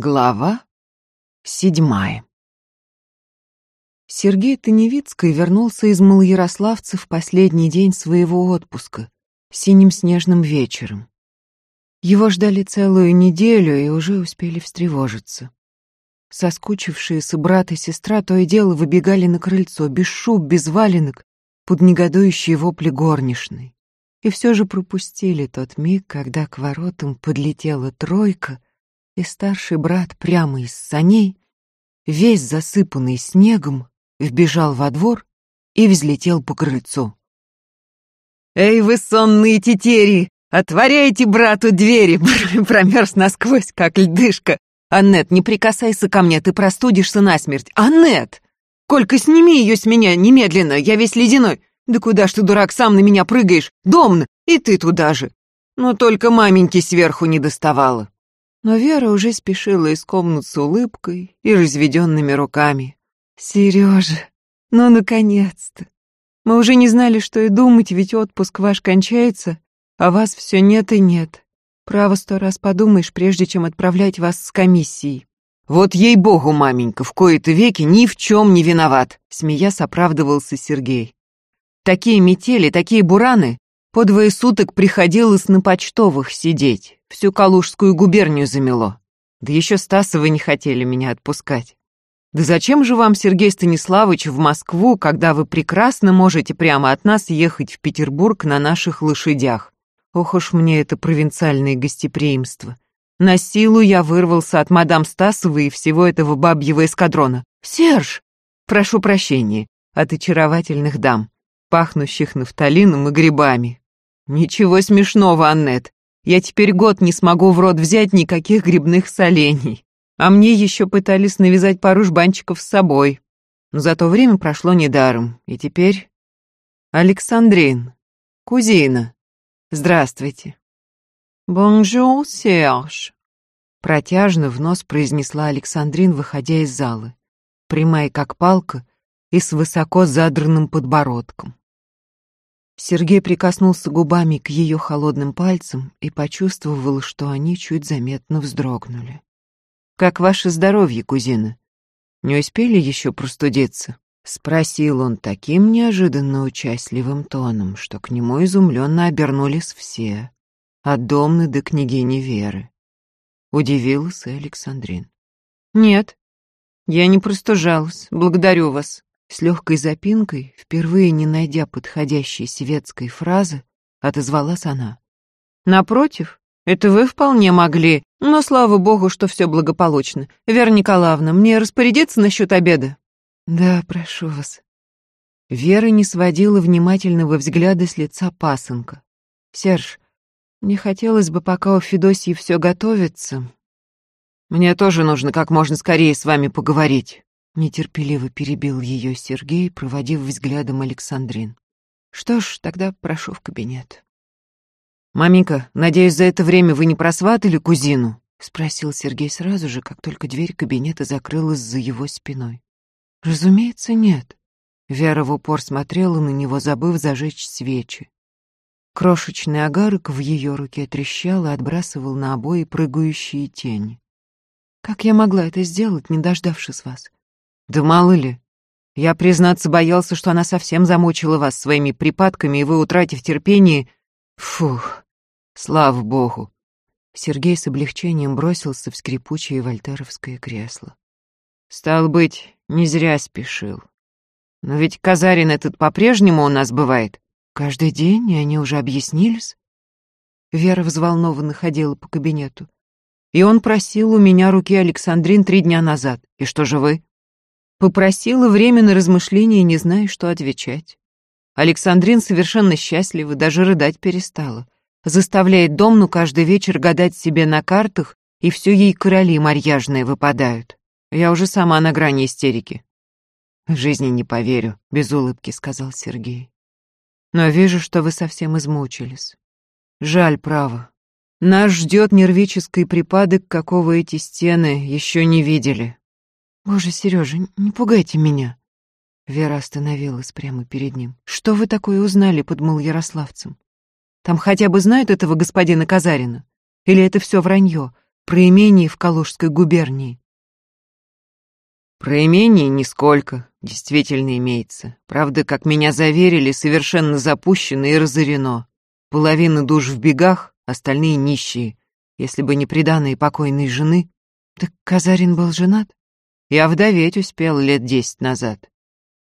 Глава седьмая Сергей Таневицкий вернулся из Малоярославца в последний день своего отпуска, синим снежным вечером. Его ждали целую неделю и уже успели встревожиться. Соскучившиеся брат и сестра то и дело выбегали на крыльцо, без шуб, без валенок, под негодующие вопли горничной. И все же пропустили тот миг, когда к воротам подлетела тройка — и старший брат прямо из саней, весь засыпанный снегом, вбежал во двор и взлетел по крыльцу. «Эй, вы сонные тетери! Отворяйте брату двери!» Промерз насквозь, как льдышка. «Аннет, не прикасайся ко мне, ты простудишься насмерть! Аннет! Колька, сними ее с меня немедленно, я весь ледяной! Да куда ж ты, дурак, сам на меня прыгаешь? Домн, и ты туда же! Но только маменьки сверху не доставала!» Но Вера уже спешила из комнат с улыбкой и разведенными руками. «Сережа, ну, наконец-то! Мы уже не знали, что и думать, ведь отпуск ваш кончается, а вас все нет и нет. Право сто раз подумаешь, прежде чем отправлять вас с комиссией». «Вот ей-богу, маменька, в кои-то веки ни в чем не виноват», — смеясь оправдывался Сергей. «Такие метели, такие бураны, по двое суток приходилось на почтовых сидеть. Всю Калужскую губернию замело. Да еще Стасовы не хотели меня отпускать. Да зачем же вам, Сергей Станиславович, в Москву, когда вы прекрасно можете прямо от нас ехать в Петербург на наших лошадях? Ох уж мне это провинциальное гостеприимство. На силу я вырвался от мадам Стасовой и всего этого бабьего эскадрона. Серж! Прошу прощения, от очаровательных дам, пахнущих нафталином и грибами. Ничего смешного, Аннет. Я теперь год не смогу в рот взять никаких грибных солений. А мне еще пытались навязать пару жбанчиков с собой. Но зато время прошло недаром, и теперь... Александрин, кузина, здравствуйте. Бонжур, Серж. Протяжно в нос произнесла Александрин, выходя из залы, прямая как палка и с высоко задранным подбородком. Сергей прикоснулся губами к ее холодным пальцам и почувствовал, что они чуть заметно вздрогнули. «Как ваше здоровье, кузина? Не успели еще простудиться?» — спросил он таким неожиданно участливым тоном, что к нему изумленно обернулись все, от Домны до княгини Веры. Удивилась и Александрин. «Нет, я не простужалась, благодарю вас», с легкой запинкой, впервые не найдя подходящей светской фразы, отозвалась она. «Напротив, это вы вполне могли, но слава богу, что все благополучно. Вера Николаевна, мне распорядиться насчет обеда?» «Да, прошу вас». Вера не сводила внимательного взгляда с лица пасынка. «Серж, мне хотелось бы, пока у Федосии все готовится...» «Мне тоже нужно как можно скорее с вами поговорить». Нетерпеливо перебил ее Сергей, проводив взглядом Александрин. Что ж, тогда прошу в кабинет. «Маменька, надеюсь, за это время вы не просватали кузину?» — спросил Сергей сразу же, как только дверь кабинета закрылась за его спиной. «Разумеется, нет». Вера в упор смотрела на него, забыв зажечь свечи. Крошечный огарок в ее руке трещал и отбрасывал на обои прыгающие тени. «Как я могла это сделать, не дождавшись вас? Да мало ли. Я, признаться, боялся, что она совсем замучила вас своими припадками, и вы, утратив терпение... Фух, слава богу. Сергей с облегчением бросился в скрипучее вольтеровское кресло. Стал быть, не зря спешил. Но ведь Казарин этот по-прежнему у нас бывает. Каждый день, и они уже объяснились. Вера взволнованно ходила по кабинету. И он просил у меня руки Александрин три дня назад. И что же вы? Попросила время на размышление, не зная, что отвечать. Александрин совершенно счастлива, даже рыдать перестала. Заставляет Домну каждый вечер гадать себе на картах, и все ей короли марьяжные выпадают. Я уже сама на грани истерики. Жизни не поверю, без улыбки сказал Сергей. Но вижу, что вы совсем измучились. Жаль, право. Нас ждет нервический припадок, какого эти стены еще не видели. «Боже, Сережа, не пугайте меня!» Вера остановилась прямо перед ним. «Что вы такое узнали под Ярославцем? Там хотя бы знают этого господина Казарина? Или это все вранье? про имение в Калужской губернии. Про имение нисколько, действительно имеется. Правда, как меня заверили, совершенно запущено и разорено. Половина душ в бегах, остальные нищие. Если бы не приданные покойной жены. Так Казарин был женат? Я вдоветь успел лет десять назад.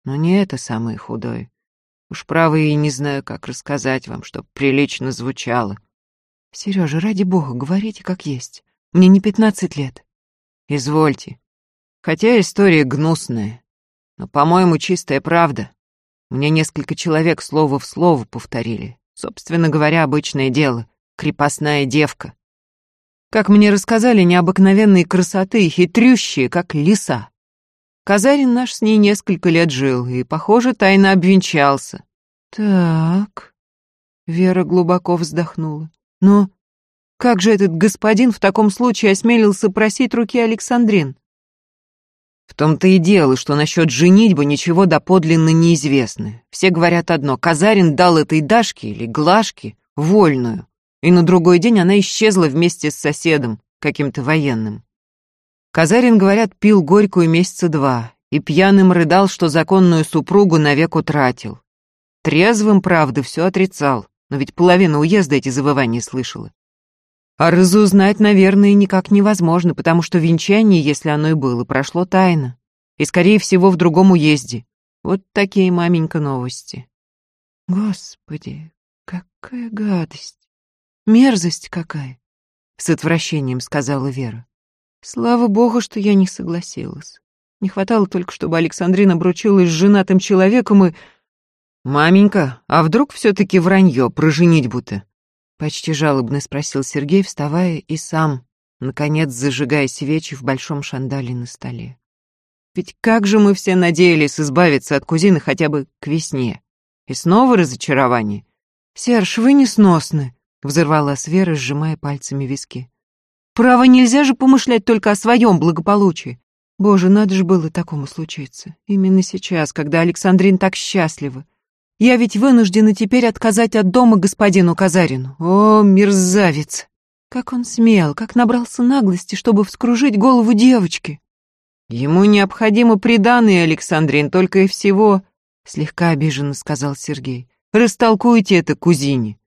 Но не это самое худое. Уж право и не знаю, как рассказать вам, чтоб прилично звучало. Сережа, ради бога, говорите как есть. Мне не пятнадцать лет. Извольте. Хотя история гнусная, но, по-моему, чистая правда. Мне несколько человек слово в слово повторили. Собственно говоря, обычное дело. Крепостная девка. Как мне рассказали, необыкновенные красоты и хитрющие, как лиса. Казарин наш с ней несколько лет жил и, похоже, тайно обвенчался. Так. Вера глубоко вздохнула. Но как же этот господин в таком случае осмелился просить руки Александрин? В том-то и дело, что насчет женитьбы ничего доподлинно неизвестно. Все говорят одно, Казарин дал этой Дашке или Глашке вольную, и на другой день она исчезла вместе с соседом, каким-то военным. Казарин, говорят, пил горькую месяца два и пьяным рыдал, что законную супругу навек утратил. Трезвым, правда, все отрицал, но ведь половина уезда эти завывания слышала. А разузнать, наверное, никак невозможно, потому что венчание, если оно и было, прошло тайно. И, скорее всего, в другом уезде. Вот такие, маменька, новости. Господи, какая гадость. Мерзость какая. С отвращением сказала Вера. Слава богу, что я не согласилась. Не хватало только, чтобы Александрина обручилась с женатым человеком и... «Маменька, а вдруг все-таки вранье про женитьбу-то?» Почти жалобно спросил Сергей, вставая и сам, наконец зажигая свечи в большом шандале на столе. Ведь как же мы все надеялись избавиться от кузины хотя бы к весне. И снова разочарование. «Серж, вы несносны», — взорвалась Вера, сжимая пальцами виски. «Право, нельзя же помышлять только о своем благополучии. Боже, надо же было такому случиться. Именно сейчас, когда Александрин так счастлива. Я ведь вынуждена теперь отказать от дома господину Казарину. О, мерзавец! Как он смел, как набрался наглости, чтобы вскружить голову девочки. Ему необходимо приданное, Александрин, только и всего, слегка обиженно сказал Сергей. Растолкуйте это кузине.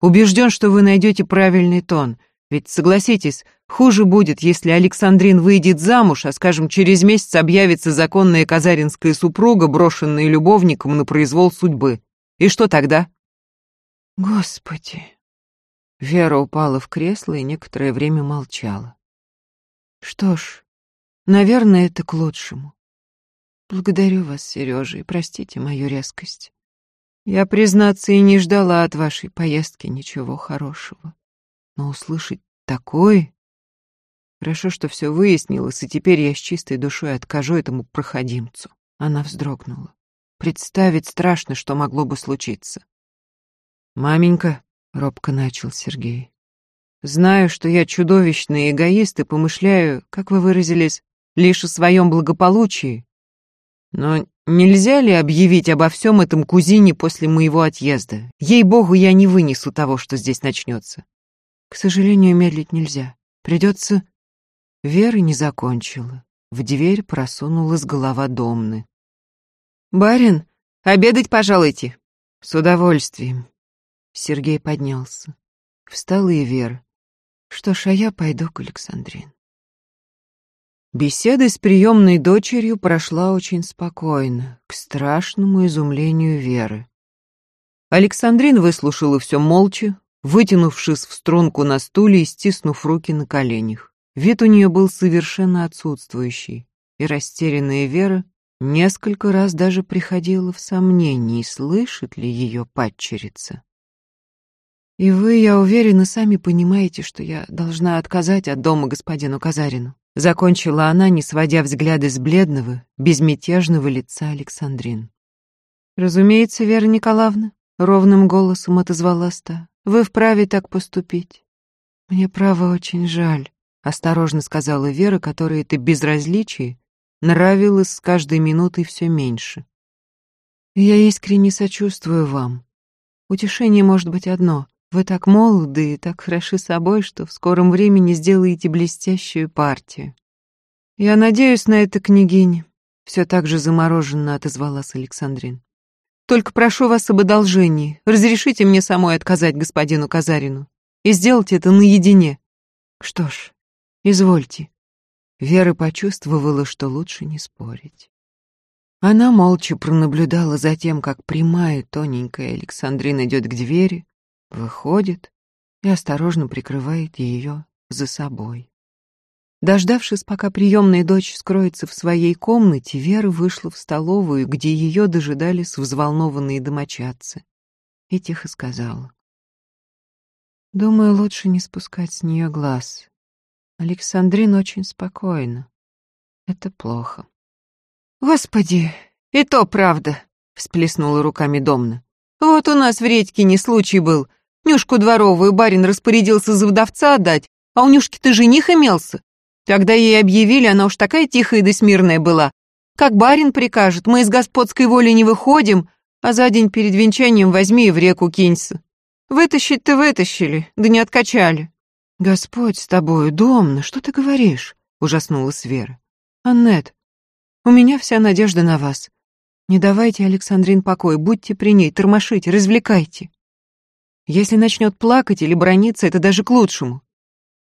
Убежден, что вы найдете правильный тон. Ведь, согласитесь, хуже будет, если Александрин выйдет замуж, а, скажем, через месяц объявится законная казаринская супруга, брошенная любовником на произвол судьбы. И что тогда? Господи. Вера упала в кресло и некоторое время молчала. Что ж, наверное, это к лучшему. Благодарю вас, Сережа, и простите мою резкость. Я, признаться, и не ждала от вашей поездки ничего хорошего. Но услышать такое... Хорошо, что все выяснилось, и теперь я с чистой душой откажу этому проходимцу. Она вздрогнула. Представить страшно, что могло бы случиться. «Маменька», — робко начал Сергей, — «знаю, что я чудовищный эгоист и помышляю, как вы выразились, лишь о своем благополучии. Но нельзя ли объявить обо всем этом кузине после моего отъезда? Ей-богу, я не вынесу того, что здесь начнется. К сожалению, медлить нельзя. Придется... Вера не закончила. В дверь просунулась голова Домны. «Барин, обедать пожалуйте». «С удовольствием». Сергей поднялся. Встала и Вера. «Что ж, а я пойду к Александрин». Беседа с приемной дочерью прошла очень спокойно, к страшному изумлению Веры. Александрин выслушала все молча, вытянувшись в струнку на стуле и стиснув руки на коленях. Вид у нее был совершенно отсутствующий, и растерянная Вера несколько раз даже приходила в сомнение, слышит ли ее падчерица. «И вы, я уверена, сами понимаете, что я должна отказать от дома господину Казарину», закончила она, не сводя взгляды с бледного, безмятежного лица Александрин. «Разумеется, Вера Николаевна», — ровным голосом отозвалась та. Вы вправе так поступить. Мне право очень жаль, осторожно сказала Вера, которой это безразличие нравилось с каждой минутой все меньше. Я искренне сочувствую вам. Утешение может быть одно. Вы так молоды и так хороши собой, что в скором времени сделаете блестящую партию. Я надеюсь на это, княгиня. Все так же замороженно отозвалась Александрин. Только прошу вас об одолжении. Разрешите мне самой отказать господину Казарину. И сделать это наедине. Что ж, извольте. Вера почувствовала, что лучше не спорить. Она молча пронаблюдала за тем, как прямая, тоненькая Александрина идет к двери, выходит и осторожно прикрывает ее за собой. Дождавшись, пока приемная дочь скроется в своей комнате, Вера вышла в столовую, где ее дожидались взволнованные домочадцы, и тихо сказала. «Думаю, лучше не спускать с нее глаз. Александрин очень спокойна. Это плохо». «Господи, и то правда», — всплеснула руками Домна. «Вот у нас в редьке не случай был. Нюшку дворовую барин распорядился за вдовца отдать, а у Нюшки-то жених имелся. Когда ей объявили, она уж такая тихая да смирная была. Как барин прикажет, мы из господской воли не выходим, а за день перед венчанием возьми и в реку кинься. Вытащить-то вытащили, да не откачали. Господь с тобою, Домна, что ты говоришь? Ужаснулась Вера. Аннет, у меня вся надежда на вас. Не давайте Александрин покой, будьте при ней, тормошите, развлекайте. Если начнет плакать или брониться, это даже к лучшему.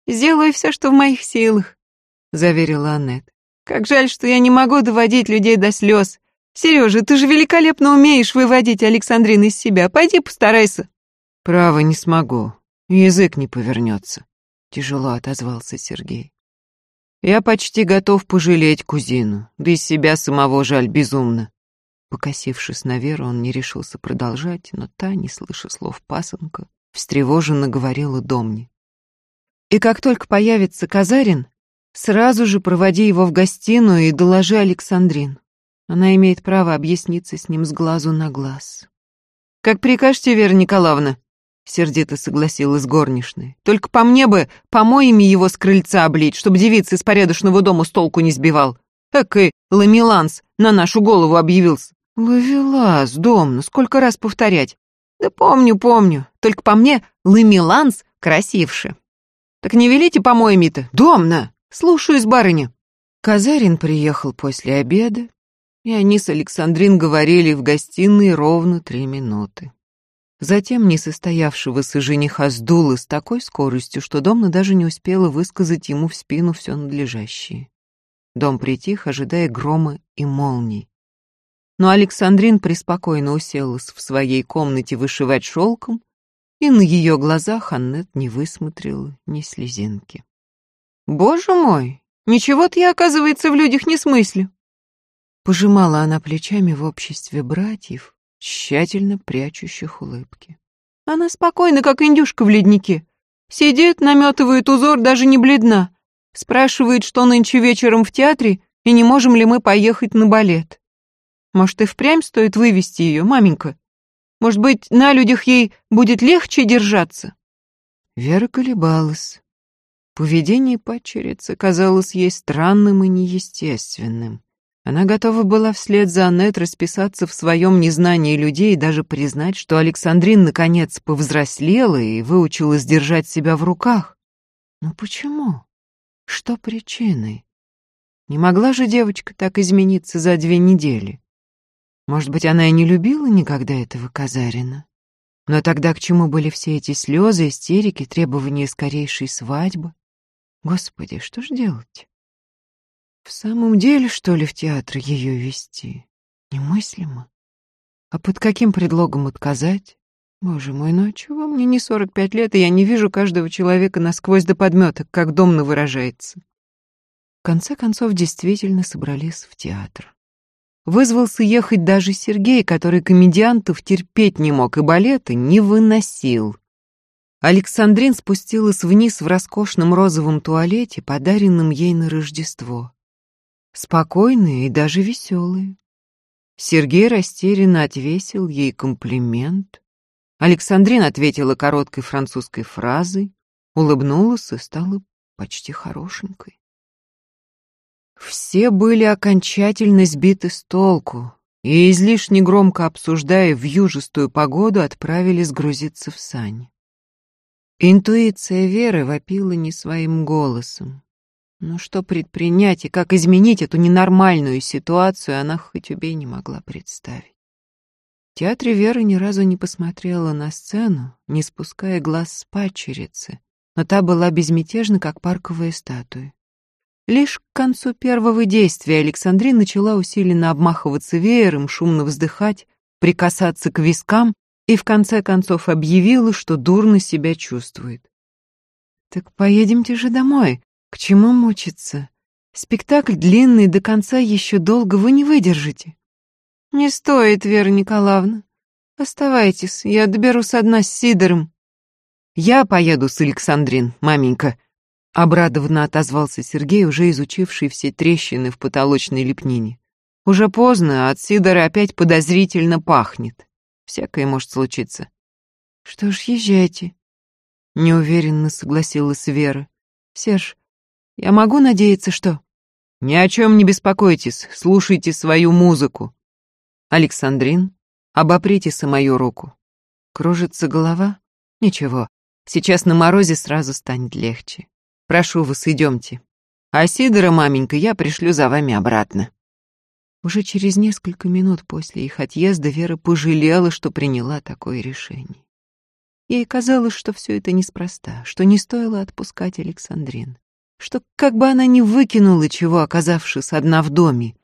Сделаю все, что в моих силах. — заверила Аннет. «Как жаль, что я не могу доводить людей до слез. Сережа, ты же великолепно умеешь выводить Александрин из себя. Пойди постарайся». «Право, не смогу. Язык не повернется», — тяжело отозвался Сергей. «Я почти готов пожалеть кузину, да и себя самого жаль безумно». Покосившись на Веру, он не решился продолжать, но та, не слыша слов пасынка, встревоженно говорила Домне. «И как только появится Казарин, Сразу же проводи его в гостиную и доложи Александрин. Она имеет право объясниться с ним с глазу на глаз. «Как прикажете, Вера Николаевна?» — сердито согласилась горничная. «Только по мне бы помоями его с крыльца облить, чтобы девица из порядочного дома с толку не сбивал. Экой ламиланс на нашу голову объявился». «Ловелас, дом, ну сколько раз повторять?» «Да помню, помню. Только по мне ламиланс красивше». «Так не велите помоями-то, домна!» «Слушаюсь, барыня». Казарин приехал после обеда, и они с Александрин говорили в гостиной ровно три минуты. Затем несостоявшегося жениха сдуло с такой скоростью, что Домна даже не успела высказать ему в спину все надлежащее. Дом притих, ожидая грома и молний. Но Александрин преспокойно уселась в своей комнате вышивать шелком, и на ее глазах Аннет не высмотрела ни слезинки. «Боже мой, ничего-то я, оказывается, в людях не смыслю». Пожимала она плечами в обществе братьев, тщательно прячущих улыбки. Она спокойна, как индюшка в леднике. Сидит, наметывает узор, даже не бледна. Спрашивает, что нынче вечером в театре, и не можем ли мы поехать на балет. Может, и впрямь стоит вывести ее, маменька? Может быть, на людях ей будет легче держаться?» Вера колебалась. Поведение падчерицы казалось ей странным и неестественным. Она готова была вслед за Аннет расписаться в своем незнании людей и даже признать, что Александрин наконец повзрослела и выучилась держать себя в руках. Но почему? Что причиной? Не могла же девочка так измениться за две недели? Может быть, она и не любила никогда этого Казарина? Но тогда к чему были все эти слезы, истерики, требования скорейшей свадьбы? Господи, что ж делать? В самом деле, что ли, в театр ее вести? Немыслимо. А под каким предлогом отказать? Боже мой, ну а чего мне не сорок пять лет, и я не вижу каждого человека насквозь до подметок, как домно выражается. В конце концов, действительно собрались в театр. Вызвался ехать даже Сергей, который комедиантов терпеть не мог и балеты не выносил. Александрин спустилась вниз в роскошном розовом туалете, подаренном ей на Рождество. Спокойная и даже веселая. Сергей растерянно отвесил ей комплимент. Александрин ответила короткой французской фразой, улыбнулась и стала почти хорошенькой. Все были окончательно сбиты с толку и, излишне громко обсуждая вьюжистую погоду, отправились грузиться в сани. Интуиция Веры вопила не своим голосом. Но что предпринять и как изменить эту ненормальную ситуацию, она хоть убей не могла представить. В театре Вера ни разу не посмотрела на сцену, не спуская глаз с падчерицы, но та была безмятежна, как парковая статуя. Лишь к концу первого действия Александрин начала усиленно обмахиваться веером, шумно вздыхать, прикасаться к вискам и в конце концов объявила, что дурно себя чувствует. «Так поедемте же домой. К чему мучиться? Спектакль длинный, до конца еще долго вы не выдержите». «Не стоит, Вера Николаевна. Оставайтесь, я доберусь одна с Сидором». «Я поеду с Александрин, маменька», Обрадованно отозвался Сергей, уже изучивший все трещины в потолочной лепнине. Уже поздно, от Сидора опять подозрительно пахнет. Всякое может случиться. Что ж, езжайте. Неуверенно согласилась Вера. Серж, я могу надеяться, что... Ни о чем не беспокойтесь, слушайте свою музыку. Александрин, обоприте мою руку. Кружится голова? Ничего, сейчас на морозе сразу станет легче. Прошу вас, идемте. А Сидора, маменька, я пришлю за вами обратно». Уже через несколько минут после их отъезда Вера пожалела, что приняла такое решение. Ей казалось, что все это неспроста, что не стоило отпускать Александрин, что как бы она ни выкинула чего, оказавшись одна в доме.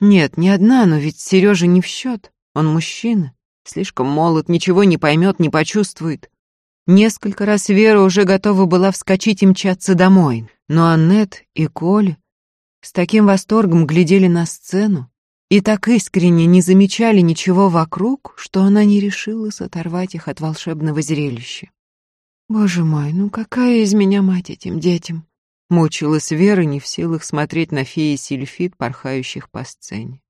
Нет, не одна, но ведь Сережа не в счет, он мужчина, слишком молод, ничего не поймет, не почувствует. Несколько раз Вера уже готова была вскочить и мчаться домой, но Аннет и Коль с таким восторгом глядели на сцену и так искренне не замечали ничего вокруг, что она не решилась оторвать их от волшебного зрелища. «Боже мой, ну какая из меня мать этим детям?» Мучилась Вера, не в силах смотреть на феи сильфит, порхающих по сцене.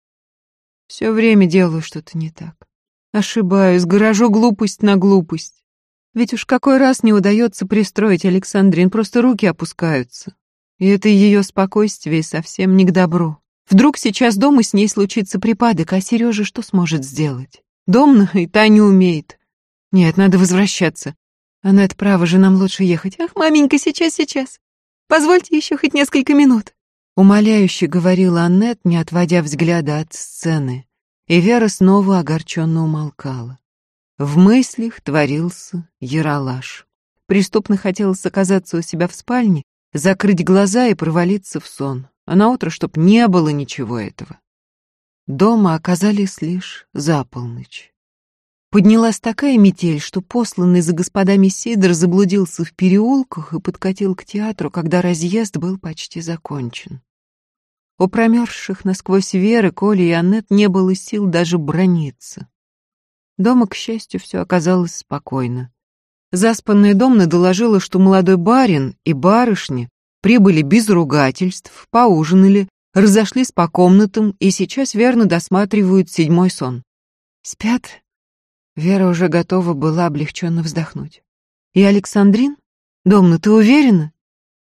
Все время делаю что-то не так. Ошибаюсь, горожу глупость на глупость. Ведь уж какой раз не удается пристроить Александрин, просто руки опускаются. И это ее спокойствие совсем не к добру. Вдруг сейчас дома с ней случится припадок, а Сережа что сможет сделать? Домна и та не умеет. Нет, надо возвращаться. Она это же, нам лучше ехать. Ах, маменька, сейчас, сейчас. Позвольте еще хоть несколько минут. Умоляюще говорила Аннет, не отводя взгляда от сцены. И Вера снова огорченно умолкала. В мыслях творился яролаж. Преступно хотелось оказаться у себя в спальне, закрыть глаза и провалиться в сон, а наутро чтоб не было ничего этого. Дома оказались лишь за полночь. Поднялась такая метель, что посланный за господами Сидор заблудился в переулках и подкатил к театру, когда разъезд был почти закончен. У промерзших насквозь Веры, Коли и Аннет не было сил даже брониться. Дома, к счастью, все оказалось спокойно. Заспанная Домна доложила, что молодой барин и барышня прибыли без ругательств, поужинали, разошлись по комнатам и сейчас верно досматривают седьмой сон. Спят? Вера уже готова была облегченно вздохнуть. И Александрин? Домна, ты уверена?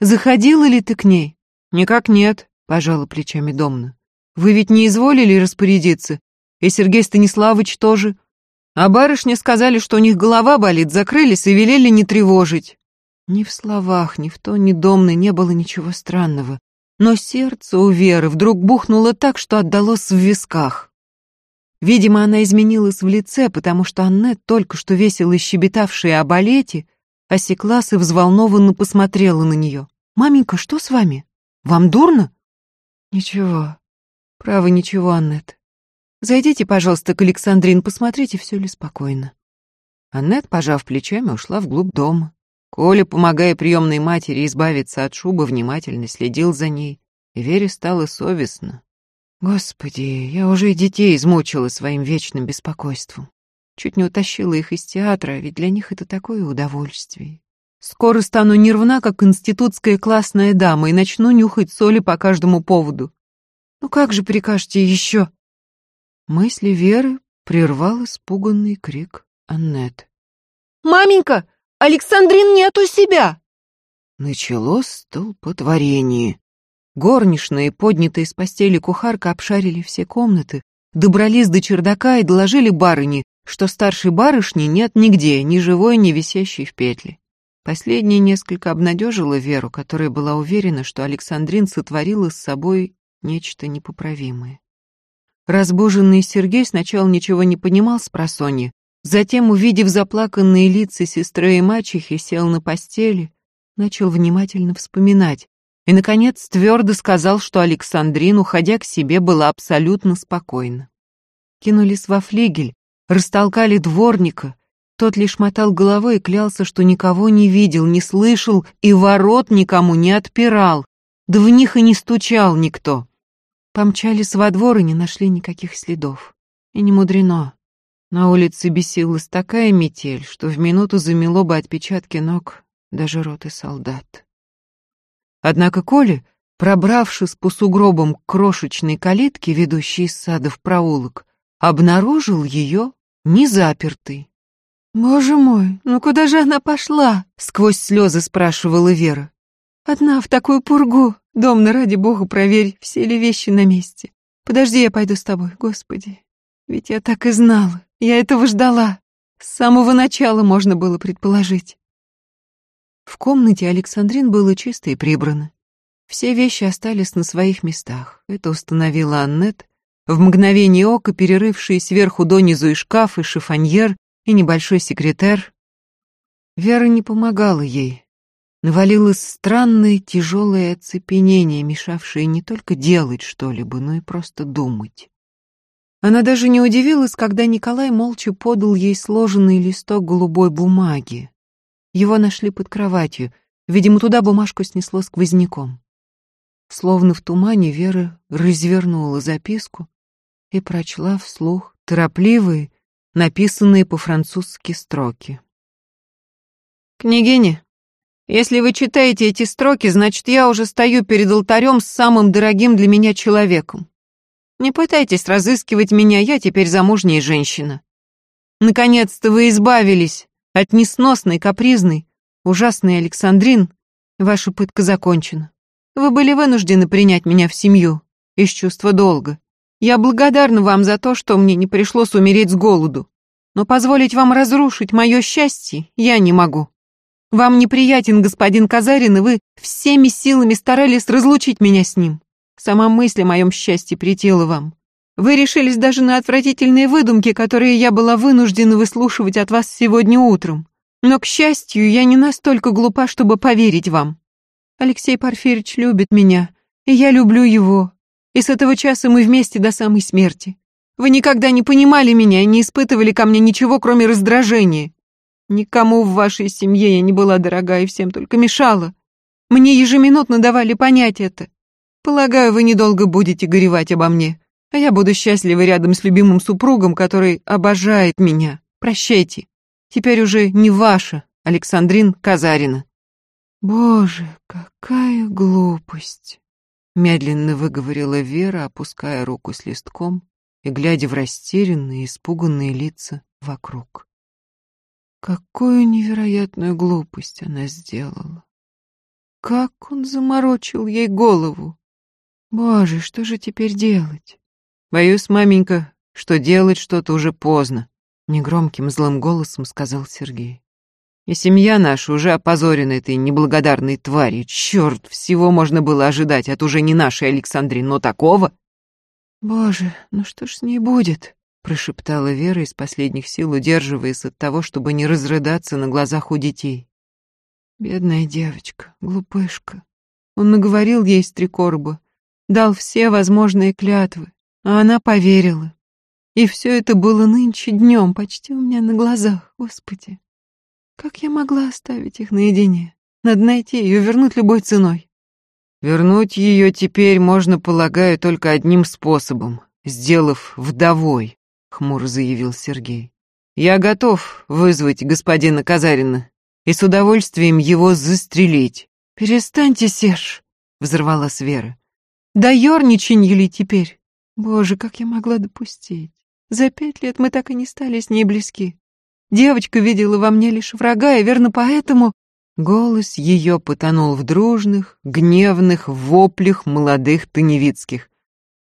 Заходила ли ты к ней? Никак нет, пожала плечами Домна. Вы ведь не изволили распорядиться, и Сергей Станиславович тоже. А барышни сказали, что у них голова болит, закрылись и велели не тревожить. Ни в словах, ни в тоне домной не было ничего странного. Но сердце у Веры вдруг бухнуло так, что отдалось в висках. Видимо, она изменилась в лице, потому что Аннет, только что весело щебетавшая о балете, осеклась и взволнованно посмотрела на нее. «Маменька, что с вами? Вам дурно?» «Ничего. Право, ничего, Аннет. Зайдите, пожалуйста, к Александрин, посмотрите, все ли спокойно. Аннет, пожав плечами, ушла вглубь дома. Коля, помогая приемной матери избавиться от шубы, внимательно следил за ней, и Вере стало совестно. Господи, я уже и детей измучила своим вечным беспокойством. Чуть не утащила их из театра, ведь для них это такое удовольствие. Скоро стану нервна, как институтская классная дама, и начну нюхать соли по каждому поводу. Ну как же прикажете еще? Мысли Веры прервал испуганный крик Аннет. «Маменька, Александрин нет у себя!» Началось столпотворение. Горничные, поднятые с постели кухарка, обшарили все комнаты, добрались до чердака и доложили барыне, что старшей барышни нет нигде, ни живой, ни висящей в петле. Последнее несколько обнадежило Веру, которая была уверена, что Александрин сотворила с собой нечто непоправимое. Разбуженный Сергей сначала ничего не понимал с просонья, затем, увидев заплаканные лица сестры и мачехи, сел на постели, начал внимательно вспоминать и, наконец, твердо сказал, что Александрин, уходя к себе, была абсолютно спокойна. Кинулись во флигель, растолкали дворника, тот лишь мотал головой и клялся, что никого не видел, не слышал и ворот никому не отпирал, да в них и не стучал никто. Помчались во двор и не нашли никаких следов. И не мудрено. На улице бесилась такая метель, что в минуту замело бы отпечатки ног даже роты солдат. Однако Коля, пробравшись по сугробам к крошечной калитке, ведущей из сада в проулок, обнаружил ее незапертой. «Боже мой, ну куда же она пошла?» — сквозь слезы спрашивала Вера. «Одна в такую пургу. Домна, ради бога, проверь, все ли вещи на месте. Подожди, я пойду с тобой, господи. Ведь я так и знала, я этого ждала. С самого начала можно было предположить». В комнате Александрин было чисто и прибрано. Все вещи остались на своих местах. Это установила Аннет, в мгновение ока перерывший сверху донизу и шкаф, и шифоньер, и небольшой секретер. Вера не помогала ей. Навалилось странное тяжелое оцепенение, мешавшее не только делать что-либо, но и просто думать. Она даже не удивилась, когда Николай молча подал ей сложенный листок голубой бумаги. Его нашли под кроватью, видимо, туда бумажку снесло сквозняком. Словно в тумане Вера развернула записку и прочла вслух торопливые, написанные по-французски строки. «Княгиня, если вы читаете эти строки, значит, я уже стою перед алтарем с самым дорогим для меня человеком. Не пытайтесь разыскивать меня, я теперь замужняя женщина. Наконец-то вы избавились от несносной, капризной, ужасной Александрин. Ваша пытка закончена. Вы были вынуждены принять меня в семью из чувства долга. Я благодарна вам за то, что мне не пришлось умереть с голоду. Но позволить вам разрушить мое счастье я не могу. Вам неприятен господин Казарин, и вы всеми силами старались разлучить меня с ним. Сама мысль о моем счастье претела вам. Вы решились даже на отвратительные выдумки, которые я была вынуждена выслушивать от вас сегодня утром. Но, к счастью, я не настолько глупа, чтобы поверить вам. Алексей Порфирьевич любит меня, и я люблю его, и с этого часа мы вместе до самой смерти. Вы никогда не понимали меня и не испытывали ко мне ничего, кроме раздражения. Никому в вашей семье я не была дорога и всем только мешала. Мне ежеминутно давали понять это. Полагаю, вы недолго будете горевать обо мне, а я буду счастлива рядом с любимым супругом, который обожает меня. Прощайте. Теперь уже не ваша, Александрин Казарина. Боже, какая глупость медленно выговорила Вера, опуская руку с листком и глядя в растерянные, испуганные лица вокруг. Какую невероятную глупость она сделала. Как он заморочил ей голову. Боже, что же теперь делать? Боюсь, маменька, что делать что-то уже поздно, негромким злым голосом сказал Сергей. И семья наша уже опозорена этой неблагодарной тварью. Черт, всего можно было ожидать от уже не нашей Александрины, но такого... «Боже, ну что ж с ней будет?» — прошептала Вера из последних сил, удерживаясь от того, чтобы не разрыдаться на глазах у детей. Бедная девочка, глупышка. Он наговорил ей с три короба, дал все возможные клятвы, а она поверила. И все это было нынче днем, почти у меня на глазах, Господи. Как я могла оставить их наедине? Надо найти ее, вернуть любой ценой. Вернуть ее теперь можно, полагаю, только одним способом, сделав вдовой, хмуро заявил Сергей. Я готов вызвать господина Казарина и с удовольствием его застрелить. Перестаньте, Серж, взорвалась Вера. Да ерничанье ли теперь? Боже, как я могла допустить? За пять лет мы так и не стали с ней близки. Девочка видела во мне лишь врага, и верно поэтому... Голос ее потонул в дружных, гневных воплях молодых Таневицких.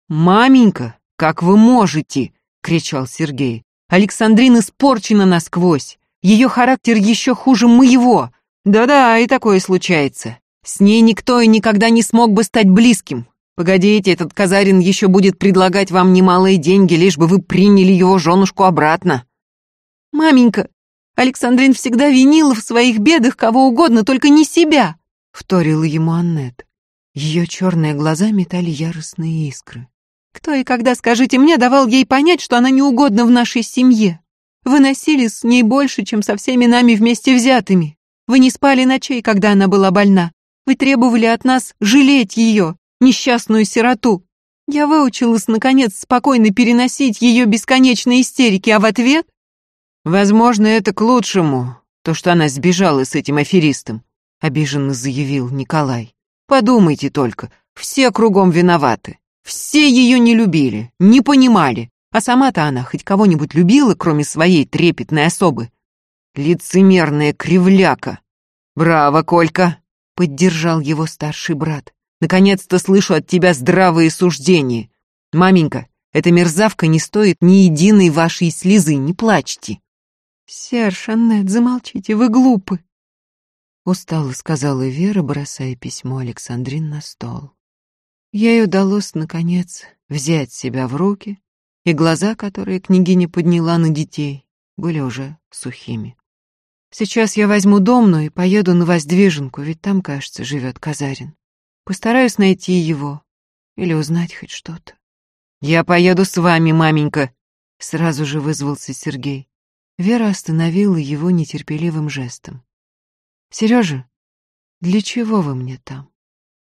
«Маменька, как вы можете?» — кричал Сергей. «Александрина испорчена насквозь. Ее характер еще хуже моего. Да-да, и такое случается. С ней никто и никогда не смог бы стать близким. Погодите, этот Казарин еще будет предлагать вам немалые деньги, лишь бы вы приняли его женушку обратно. Маменька, Александрин всегда винила в своих бедах кого угодно, только не себя, вторила ему Аннет. Ее черные глаза метали яростные искры. Кто и когда, скажите мне, давал ей понять, что она неугодна в нашей семье? Вы носили с ней больше, чем со всеми нами вместе взятыми. Вы не спали ночей, когда она была больна. Вы требовали от нас жалеть ее, несчастную сироту. Я выучилась, наконец, спокойно переносить ее бесконечные истерики, а в ответ... Возможно, это к лучшему, то, что она сбежала с этим аферистом, обиженно заявил Николай. Подумайте только, все кругом виноваты. Все ее не любили, не понимали, а сама-то она хоть кого-нибудь любила, кроме своей трепетной особы. Лицемерная кривляка. Браво, Колька, поддержал его старший брат. Наконец-то слышу от тебя здравые суждения. Маменька, эта мерзавка не стоит ни единой вашей слезы, не плачьте. Серж, Аннет, замолчите, вы глупы. Устало сказала Вера, бросая письмо Александрин на стол. Ей удалось, наконец, взять себя в руки, и глаза, которые княгиня подняла на детей, были уже сухими. «Сейчас я возьму домну и поеду на Воздвиженку, ведь там, кажется, живет Казарин. Постараюсь найти его или узнать хоть что-то». «Я поеду с вами, маменька», — сразу же вызвался Сергей. Вера остановила его нетерпеливым жестом. «Сережа, для чего вы мне там?»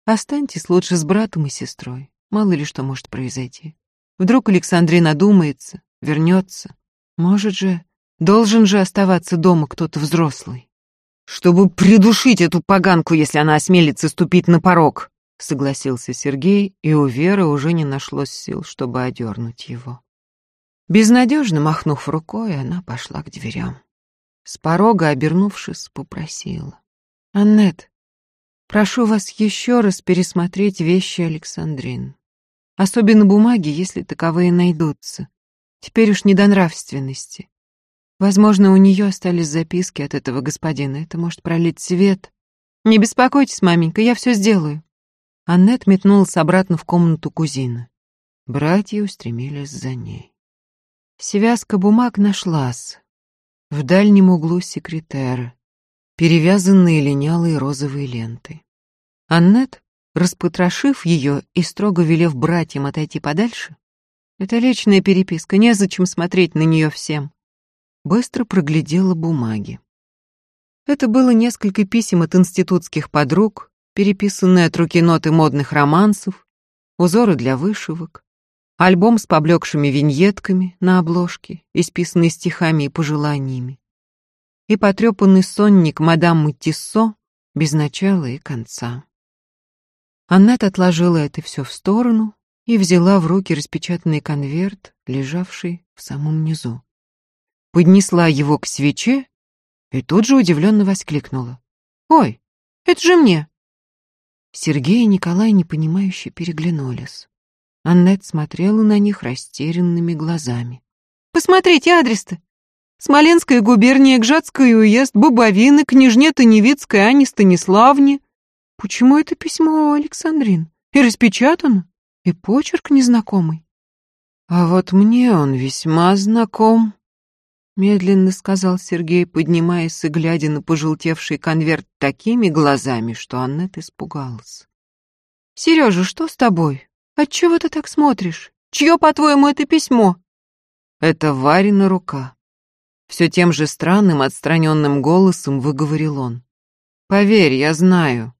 Останьтесь лучше с братом и сестрой. Мало ли что может произойти. Вдруг Александрин одумается, вернется. Может же, должен же оставаться дома кто-то взрослый. Чтобы придушить эту поганку, если она осмелится ступить на порог, согласился Сергей, и у Веры уже не нашлось сил, чтобы одернуть его. Безнадежно махнув рукой, она пошла к дверям. С порога, обернувшись, попросила. «Аннет, Прошу вас еще раз пересмотреть вещи Александрин. Особенно бумаги, если таковые найдутся. Теперь уж не до нравственности. Возможно, у нее остались записки от этого господина. Это может пролить свет. Не беспокойтесь, маменька, я все сделаю. Аннет метнулась обратно в комнату кузина. Братья устремились за ней. Связка бумаг нашлась. В дальнем углу секретера перевязанные линялой розовой лентой. Аннет, распотрошив ее и строго велев братьям отойти подальше, это личная переписка, незачем смотреть на нее всем, быстро проглядела бумаги. Это было несколько писем от институтских подруг, переписанные от руки ноты модных романсов, узоры для вышивок, альбом с поблекшими виньетками на обложке, исписанный стихами и пожеланиями, и потрепанный сонник мадам Тиссо без начала и конца. Аннет отложила это все в сторону и взяла в руки распечатанный конверт, лежавший в самом низу. Поднесла его к свече и тут же удивленно воскликнула. «Ой, это же мне!» Сергей и Николай непонимающе переглянулись. Аннет смотрела на них растерянными глазами. «Посмотрите адрес-то! Смоленская губерния, Гжатский уезд, Бубовины, княжне Таневицкой Анне Станиславне. Почему это письмо, Александрин? И распечатано, и почерк незнакомый. А вот мне он весьма знаком, медленно сказал Сергей, поднимаясь и глядя на пожелтевший конверт такими глазами, что Аннет испугалась. Сережа, что с тобой? Отчего ты так смотришь? Чье, по-твоему, это письмо? Это Варина рука. Все тем же странным, отстраненным голосом выговорил он. «Поверь, я знаю.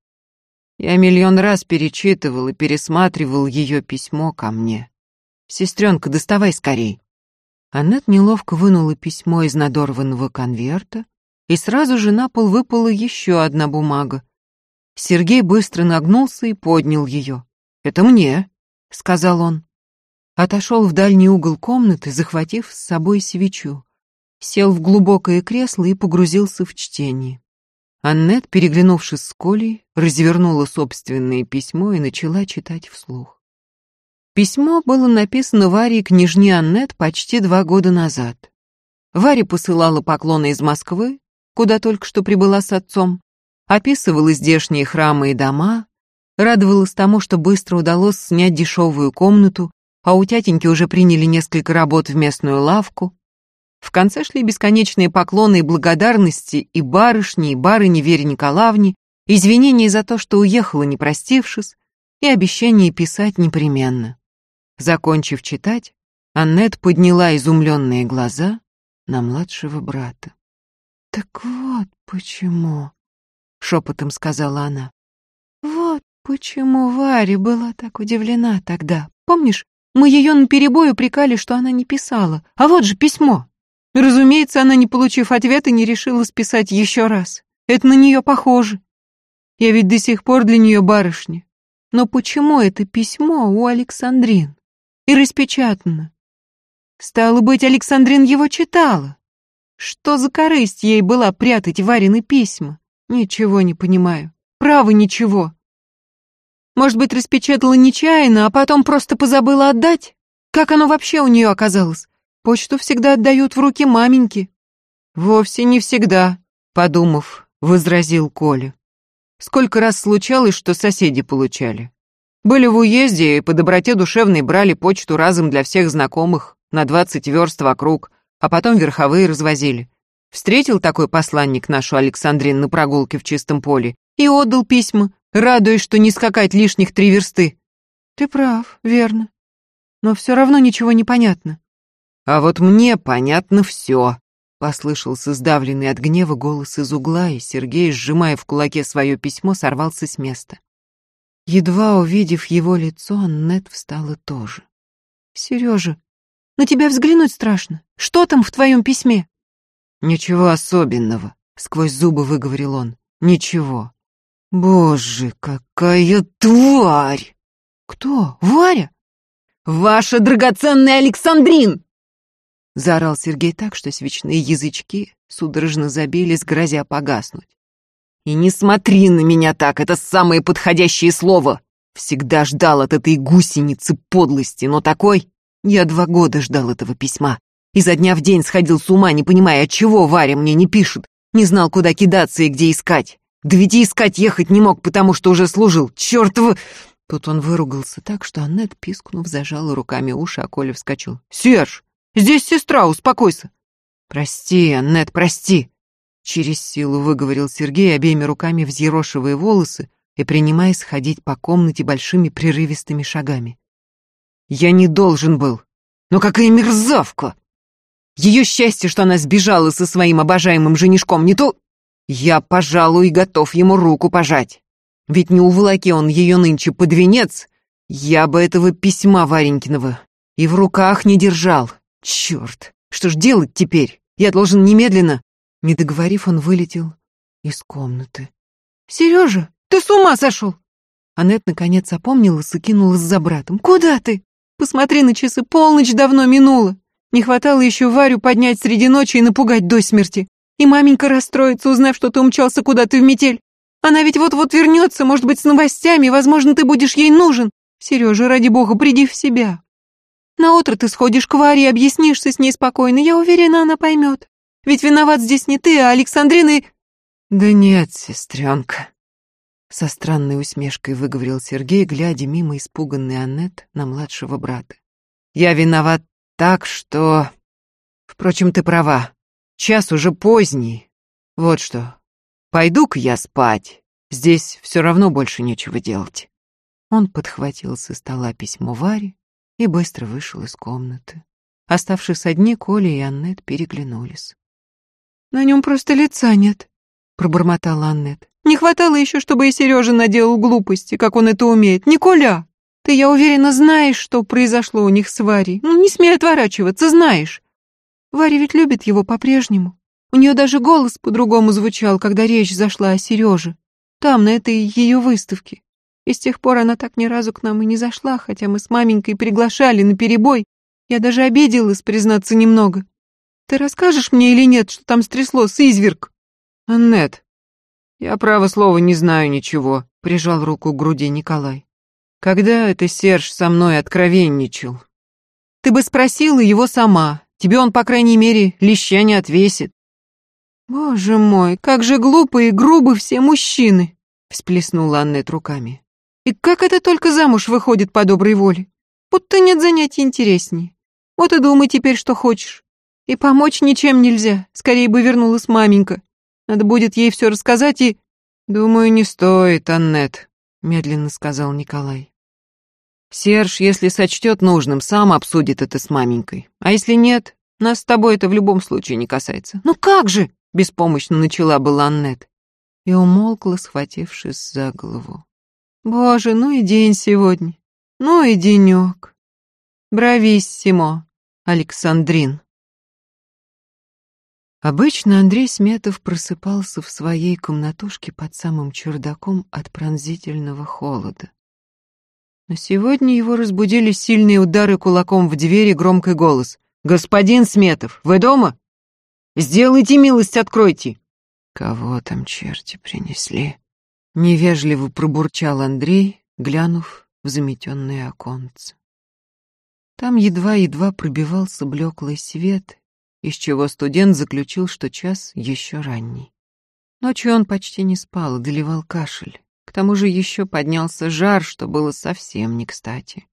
Я миллион раз перечитывал и пересматривал ее письмо ко мне. Сестренка, доставай скорей». Аннет неловко вынула письмо из надорванного конверта, и сразу же на пол выпала еще одна бумага. Сергей быстро нагнулся и поднял ее. «Это мне», — сказал он. Отошел в дальний угол комнаты, захватив с собой свечу сел в глубокое кресло и погрузился в чтение. Аннет, переглянувшись с Колей, развернула собственное письмо и начала читать вслух. Письмо было написано Варе княжне Аннет почти два года назад. Варя посылала поклоны из Москвы, куда только что прибыла с отцом, описывала здешние храмы и дома, радовалась тому, что быстро удалось снять дешевую комнату, а у тятеньки уже приняли несколько работ в местную лавку. В конце шли бесконечные поклоны и благодарности и барышни, и барыни Вере Николаевне, извинения за то, что уехала, не простившись, и обещание писать непременно. Закончив читать, Аннет подняла изумленные глаза на младшего брата. «Так вот почему», — шепотом сказала она. «Вот почему Варя была так удивлена тогда. Помнишь, мы ее на перебой упрекали, что она не писала. А вот же письмо. Разумеется, она, не получив ответа, не решила списать еще раз. Это на нее похоже. Я ведь до сих пор для нее барышня. Но почему это письмо у Александрин? И распечатано. Стало быть, Александрин его читала. Что за корысть ей была прятать Варины письма? Ничего не понимаю. Право, ничего. Может быть, распечатала нечаянно, а потом просто позабыла отдать? Как оно вообще у нее оказалось? Почту всегда отдают в руки маменьки. Вовсе не всегда, подумав, возразил Коля. Сколько раз случалось, что соседи получали. Были в уезде и по доброте душевной брали почту разом для всех знакомых на двадцать верст вокруг, а потом верховые развозили. Встретил такой посланник нашу Александрин на прогулке в чистом поле и отдал письма, радуясь, что не скакать лишних три версты. Ты прав, верно. Но все равно ничего не понятно. А вот мне понятно все. Послышался сдавленный от гнева голос из угла, и Сергей, сжимая в кулаке свое письмо, сорвался с места. Едва увидев его лицо, Аннет встала тоже. «Сережа, на тебя взглянуть страшно. Что там в твоем письме?» «Ничего особенного», — сквозь зубы выговорил он. «Ничего. Боже, какая тварь! Кто? Варя? Ваша драгоценная Александрин! Заорал Сергей так, что свечные язычки судорожно забились, грозя погаснуть. И не смотри на меня так, это самое подходящее слово. Всегда ждал от этой гусеницы подлости, но такой... Я два года ждал этого письма. Изо дня в день сходил с ума, не понимая, чего Варя мне не пишет. Не знал, куда кидаться и где искать. Да ведь и искать ехать не мог, потому что уже служил. Черт вы...» Тут он выругался так, что Аннет, пискнув, зажала руками уши, а Коля вскочил. «Серж, здесь сестра, успокойся!» «Прости, Аннет, прости!» Через силу выговорил Сергей, обеими руками взъерошивая волосы и принимаясь ходить по комнате большими прерывистыми шагами. «Я не должен был! Но какая мерзавка! Ее счастье, что она сбежала со своим обожаемым женишком, не то...» Я, пожалуй, готов ему руку пожать. Ведь не уволоки он ее нынче под венец, я бы этого письма Варенькиного и в руках не держал. Черт, что ж делать теперь? Я должен немедленно... Не договорив, он вылетел из комнаты. «Сережа, ты с ума сошел!» Аннет наконец опомнилась и кинулась за братом. «Куда ты? Посмотри на часы, полночь давно минула. Не хватало еще Варю поднять среди ночи и напугать до смерти. И маменька расстроится, узнав, что ты умчался куда-то в метель. Она ведь вот-вот вернется, может быть, с новостями, возможно, ты будешь ей нужен. Сережа, ради бога, приди в себя. На утро ты сходишь к Варе и объяснишься с ней спокойно. Я уверена, она поймет. Ведь виноват здесь не ты, а Александрина и... Да нет, сестренка. Со странной усмешкой выговорил Сергей, глядя мимо испуганной Аннет на младшего брата. Я виноват так, что... Впрочем, ты права. Час уже поздний. Вот что, пойду-ка я спать. Здесь все равно больше нечего делать. Он подхватил со стола письмо Варе и быстро вышел из комнаты. Оставшись одни, Коля и Аннет переглянулись. «На нем просто лица нет», — пробормотала Аннет. «Не хватало еще, чтобы и Сережа наделал глупости, как он это умеет. Николя, ты, я уверена, знаешь, что произошло у них с Варей. Ну, не смей отворачиваться, знаешь. Варя ведь любит его по-прежнему. У нее даже голос по-другому звучал, когда речь зашла о Сереже. Там, на этой ее выставке. И с тех пор она так ни разу к нам и не зашла, хотя мы с маменькой приглашали на перебой. Я даже обиделась, признаться, немного. Ты расскажешь мне или нет, что там стряслось, изверг? Аннет, я, право слова, не знаю ничего, прижал руку к груди Николай. Когда это Серж со мной откровенничал? Ты бы спросила его сама, Тебе он, по крайней мере, леща не отвесит. Боже мой, как же глупы и грубы все мужчины, всплеснула Аннет руками. И как это только замуж выходит по доброй воле? Будто нет занятий интереснее. Вот и думай теперь, что хочешь. И помочь ничем нельзя, скорее бы вернулась маменька. Надо будет ей все рассказать и... Думаю, не стоит, Аннет, медленно сказал Николай. Серж, если сочтет нужным, сам обсудит это с маменькой. А если нет, нас с тобой это в любом случае не касается. Ну как же? Беспомощно начала была Аннет. И умолкла, схватившись за голову. Боже, ну и день сегодня. Ну и денек. Брависсимо, Александрин. Обычно Андрей Сметов просыпался в своей комнатушке под самым чердаком от пронзительного холода. Но сегодня его разбудили сильные удары кулаком в дверь и громкий голос. «Господин Сметов, вы дома? Сделайте милость, откройте!» «Кого там черти принесли?» Невежливо пробурчал Андрей, глянув в заметенное оконце. Там едва-едва пробивался блеклый свет, из чего студент заключил, что час еще ранний. Ночью он почти не спал, доливал кашель. К тому же еще поднялся жар, что было совсем не кстати.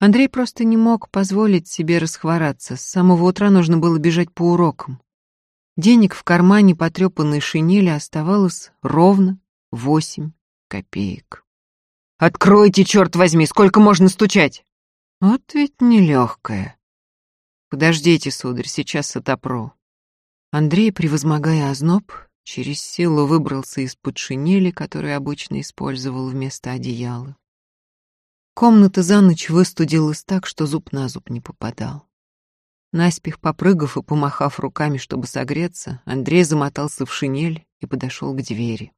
Андрей просто не мог позволить себе расхвораться. С самого утра нужно было бежать по урокам. Денег в кармане потрепанной шинели оставалось ровно восемь копеек. «Откройте, черт возьми, сколько можно стучать?» «Вот ведь нелегкая». «Подождите, сударь, сейчас отопру». Андрей, превозмогая озноб, через силу выбрался из-под шинели, которую обычно использовал вместо одеяла. Комната за ночь выстудилась так, что зуб на зуб не попадал. Наспех попрыгав и помахав руками, чтобы согреться, Андрей замотался в шинель и подошел к двери.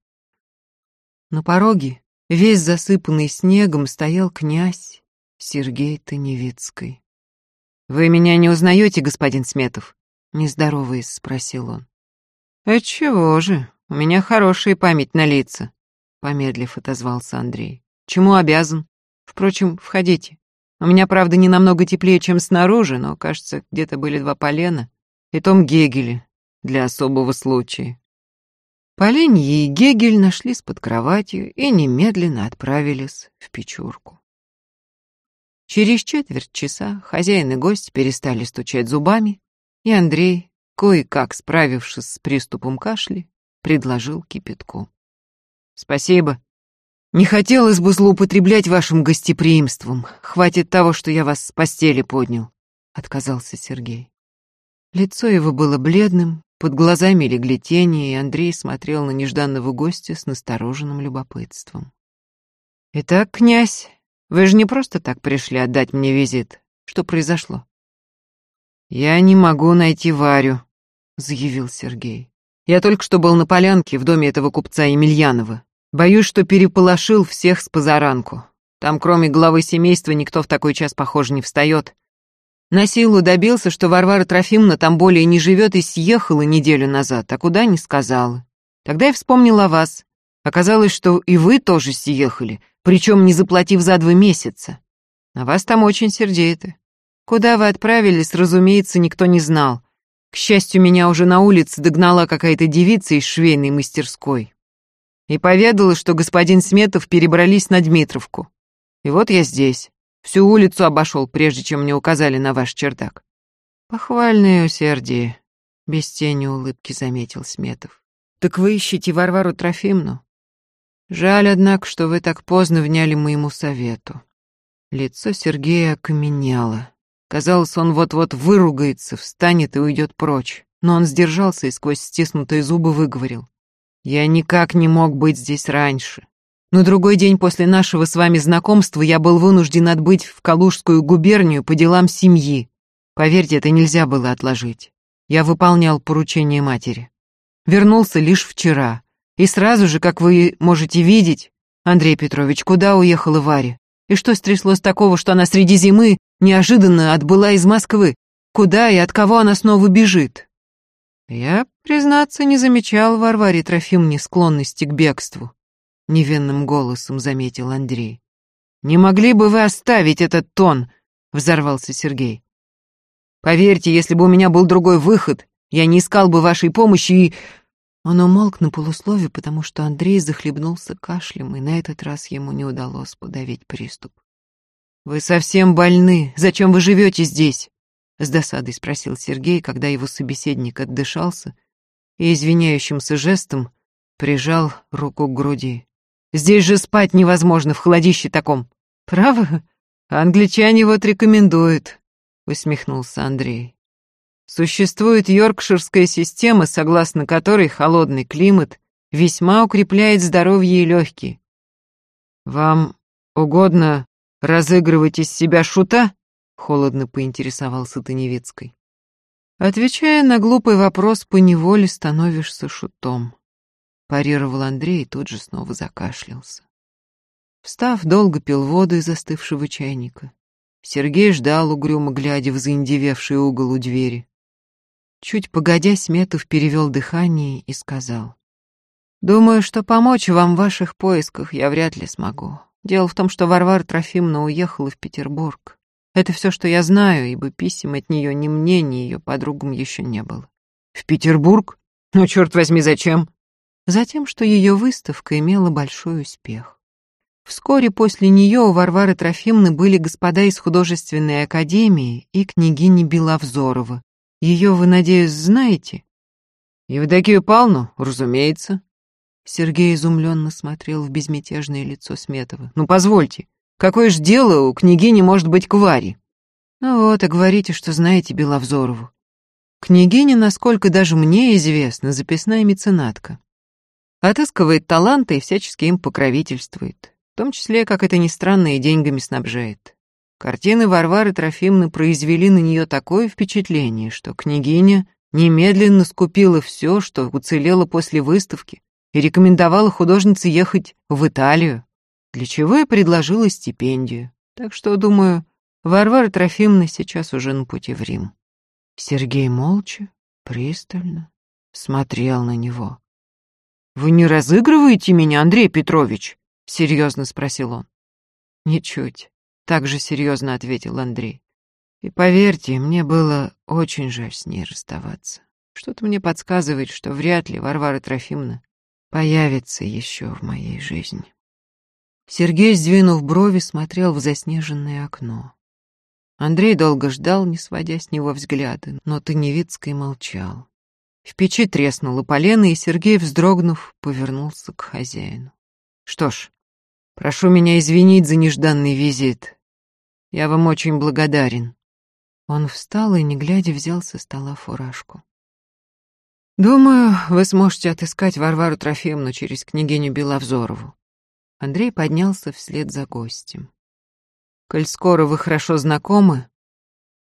На пороге, весь засыпанный снегом, стоял князь Сергей Таневицкий. «Вы меня не узнаете, господин Сметов?» — нездороваясь, спросил он. «Отчего же? У меня хорошая память на лица», — помедлив отозвался Андрей. «Чему обязан? Впрочем, входите. У меня, правда, не намного теплее, чем снаружи, но, кажется, где-то были два полена, и том Гегеле для особого случая. Поленье и Гегель нашлись под кроватью и немедленно отправились в печурку. Через четверть часа хозяин и гость перестали стучать зубами, и Андрей, кое-как справившись с приступом кашля, предложил кипятку. «Спасибо. Не хотелось бы злоупотреблять вашим гостеприимством. Хватит того, что я вас с постели поднял», — отказался Сергей. Лицо его было бледным, под глазами легли тени, и Андрей смотрел на нежданного гостя с настороженным любопытством. «Итак, князь, вы же не просто так пришли отдать мне визит. Что произошло?» «Я не могу найти Варю», — заявил Сергей. «Я только что был на полянке в доме этого купца Емельянова. Боюсь, что переполошил всех с позаранку. Там, кроме главы семейства, никто в такой час, похоже, не встает. На силу добился, что Варвара Трофимовна там более не живет и съехала неделю назад, а куда не сказала. Тогда я вспомнила о вас. Оказалось, что и вы тоже съехали, причем не заплатив за два месяца. На вас там очень сердито. Куда вы отправились, разумеется, никто не знал. К счастью, меня уже на улице догнала какая-то девица из швейной мастерской. И поведала, что господин Сметов перебрались на Дмитровку. И вот я здесь. Всю улицу обошел, прежде чем мне указали на ваш чердак. Похвальное усердие, без тени улыбки заметил Сметов. Так вы ищете Варвару Трофимну? Жаль, однако, что вы так поздно вняли моему совету. Лицо Сергея окаменело. Казалось, он вот-вот выругается, встанет и уйдет прочь. Но он сдержался и сквозь стиснутые зубы выговорил. Я никак не мог быть здесь раньше. На другой день после нашего с вами знакомства я был вынужден отбыть в Калужскую губернию по делам семьи. Поверьте, это нельзя было отложить. Я выполнял поручение матери. Вернулся лишь вчера. И сразу же, как вы можете видеть, Андрей Петрович, куда уехала Варя? И что стряслось такого, что она среди зимы неожиданно отбыла из Москвы? Куда и от кого она снова бежит? Я, признаться, не замечал Варваре Трофимовне склонности к бегству невинным голосом заметил Андрей. Не могли бы вы оставить этот тон? взорвался Сергей. Поверьте, если бы у меня был другой выход, Я не искал бы вашей помощи и...» Он умолк на полуслове, потому что Андрей захлебнулся кашлем, и на этот раз ему не удалось подавить приступ. «Вы совсем больны. Зачем вы живете здесь?» С досадой спросил Сергей, когда его собеседник отдышался и извиняющимся жестом прижал руку к груди. «Здесь же спать невозможно в холодище таком». «Право? Англичане вот рекомендуют», — усмехнулся Андрей. «Существует йоркширская система, согласно которой холодный климат весьма укрепляет здоровье и легкие. Вам угодно разыгрывать из себя шута?» — холодно поинтересовался Таневицкой. Отвечая на глупый вопрос, поневоле становишься шутом. Парировал Андрей и тут же снова закашлялся. Встав, долго пил воду из остывшего чайника. Сергей ждал, угрюмо глядя в заиндевевший угол у двери. Чуть погодя, Сметов перевел дыхание и сказал. «Думаю, что помочь вам в ваших поисках я вряд ли смогу. Дело в том, что Варвара Трофимовна уехала в Петербург. Это все, что я знаю, ибо писем от нее ни мне, ни ее подругам еще не было. В Петербург? Ну, черт возьми, зачем? Затем, что ее выставка имела большой успех. Вскоре после нее у Варвары Трофимовны были господа из художественной академии и княгиня Беловзорова. Ее вы, надеюсь, знаете? Евдокию Павловну, разумеется. Сергей изумленно смотрел в безмятежное лицо Сметова. «Ну, позвольте, какое ж дело у княгини может быть к Варе?» «Ну вот, и говорите, что знаете Беловзорову. Княгиня, насколько даже мне известно, записная меценатка. Отыскивает таланты и всячески им покровительствует, в том числе, как это ни странно, и деньгами снабжает. Картины Варвары Трофимовны произвели на нее такое впечатление, что княгиня немедленно скупила все, что уцелело после выставки, и рекомендовала художнице ехать в Италию, для чего я предложила стипендию. Так что, думаю, Варвара Трофимовна сейчас уже на пути в Рим. Сергей молча, пристально смотрел на него. «Вы не разыгрываете меня, Андрей Петрович?» — серьезно спросил он. «Ничуть», — так же серьезно ответил Андрей. «И поверьте, мне было очень жаль с ней расставаться. Что-то мне подсказывает, что вряд ли Варвара Трофимовна появится еще в моей жизни. Сергей, сдвинув брови, смотрел в заснеженное окно. Андрей долго ждал, не сводя с него взгляды, но Таневицкий молчал. В печи треснуло полено, и Сергей, вздрогнув, повернулся к хозяину. «Что ж, прошу меня извинить за нежданный визит. Я вам очень благодарен». Он встал и, не глядя, взял со стола фуражку. Думаю, вы сможете отыскать Варвару Трофеевну через княгиню Беловзорову. Андрей поднялся вслед за гостем. Коль скоро вы хорошо знакомы,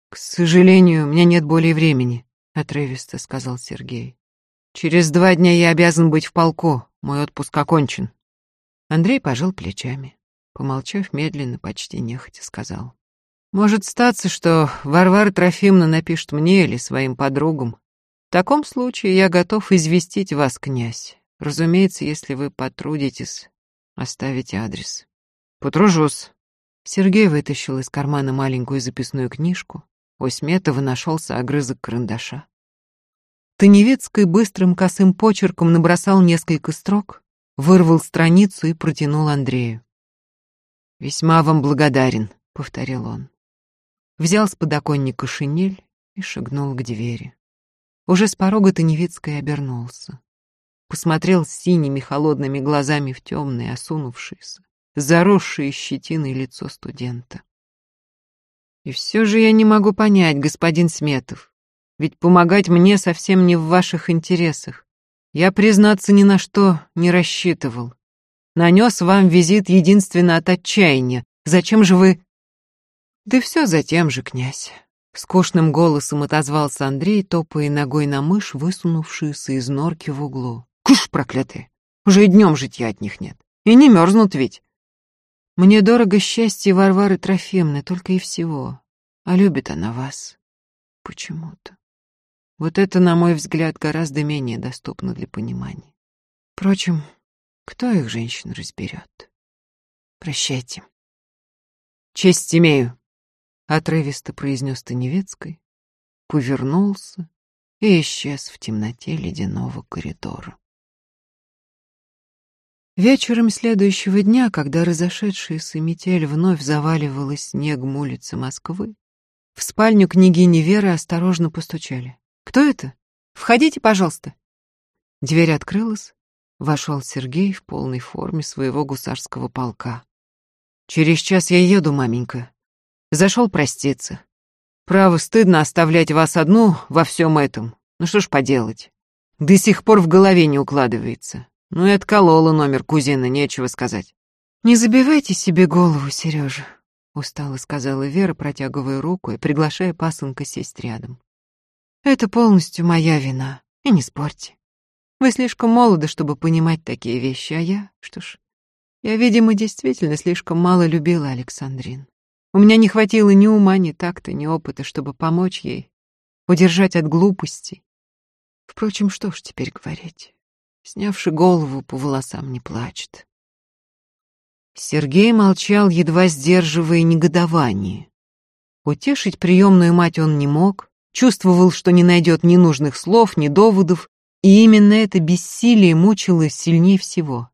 к сожалению, у меня нет более времени, отрывисто сказал Сергей. Через два дня я обязан быть в полку, мой отпуск окончен. Андрей пожал плечами. Помолчав медленно, почти нехотя сказал. Может статься, что Варвара Трофимовна напишет мне или своим подругам, в таком случае я готов известить вас, князь. Разумеется, если вы потрудитесь оставить адрес. Потружусь. Сергей вытащил из кармана маленькую записную книжку. У Сметова нашелся огрызок карандаша. Таневецкий быстрым косым почерком набросал несколько строк, вырвал страницу и протянул Андрею. «Весьма вам благодарен», — повторил он. Взял с подоконника шинель и шагнул к двери. Уже с порога Таневицкий обернулся. Посмотрел синими холодными глазами в темное, осунувшееся, заросшее щетиной лицо студента. И все же я не могу понять, господин Сметов, ведь помогать мне совсем не в ваших интересах. Я, признаться, ни на что не рассчитывал. Нанес вам визит единственно от отчаяния. Зачем же вы... Да все за тем же, князь. Скучным голосом отозвался Андрей, топая ногой на мышь, высунувшуюся из норки в углу. «Куш, проклятые! Уже и днем житья от них нет. И не мерзнут ведь!» «Мне дорого счастье Варвары Трофимны, только и всего. А любит она вас. Почему-то. Вот это, на мой взгляд, гораздо менее доступно для понимания. Впрочем, кто их женщин разберет? Прощайте. Честь имею, отрывисто произнес Таневецкой, повернулся и исчез в темноте ледяного коридора. Вечером следующего дня, когда разошедшаяся метель вновь заваливала снегом улицы Москвы, в спальню княгини Веры осторожно постучали. «Кто это? Входите, пожалуйста». Дверь открылась, вошел Сергей в полной форме своего гусарского полка. «Через час я еду, маменька. Зашел проститься. Право, стыдно оставлять вас одну во всем этом. Ну что ж поделать. До сих пор в голове не укладывается. Ну и отколола номер кузина, нечего сказать. «Не забивайте себе голову, Сережа», — устало сказала Вера, протягивая руку и приглашая пасынка сесть рядом. «Это полностью моя вина, и не спорьте. Вы слишком молоды, чтобы понимать такие вещи, а я, что ж, я, видимо, действительно слишком мало любила Александрин. У меня не хватило ни ума, ни такта, ни опыта, чтобы помочь ей, удержать от глупостей. Впрочем, что ж теперь говорить? Снявши голову, по волосам не плачет. Сергей молчал, едва сдерживая негодование. Утешить приемную мать он не мог, чувствовал, что не найдет ни нужных слов, ни доводов, и именно это бессилие мучило сильнее всего.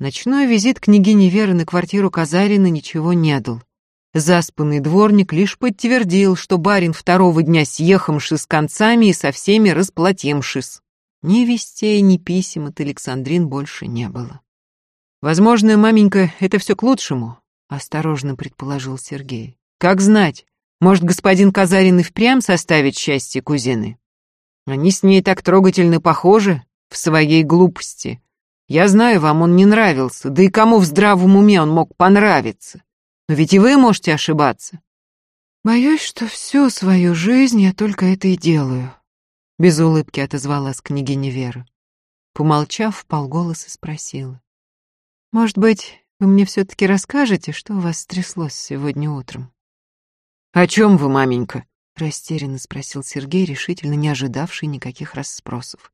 Ночной визит княгини Веры на квартиру Казарина ничего не дал. Заспанный дворник лишь подтвердил, что барин второго дня съехавши с концами и со всеми расплатимшись. Ни вестей, ни писем от Александрин больше не было. «Возможно, маменька, это все к лучшему», — осторожно предположил Сергей. «Как знать, может, господин Казарин и впрямь составит счастье кузины? Они с ней так трогательно похожи в своей глупости. Я знаю, вам он не нравился, да и кому в здравом уме он мог понравиться? Но ведь и вы можете ошибаться». «Боюсь, что всю свою жизнь я только это и делаю», без улыбки отозвалась княгиня Вера. Помолчав, полголоса спросила. «Может быть, вы мне все-таки расскажете, что у вас стряслось сегодня утром?» «О чем вы, маменька?» — растерянно спросил Сергей, решительно не ожидавший никаких расспросов.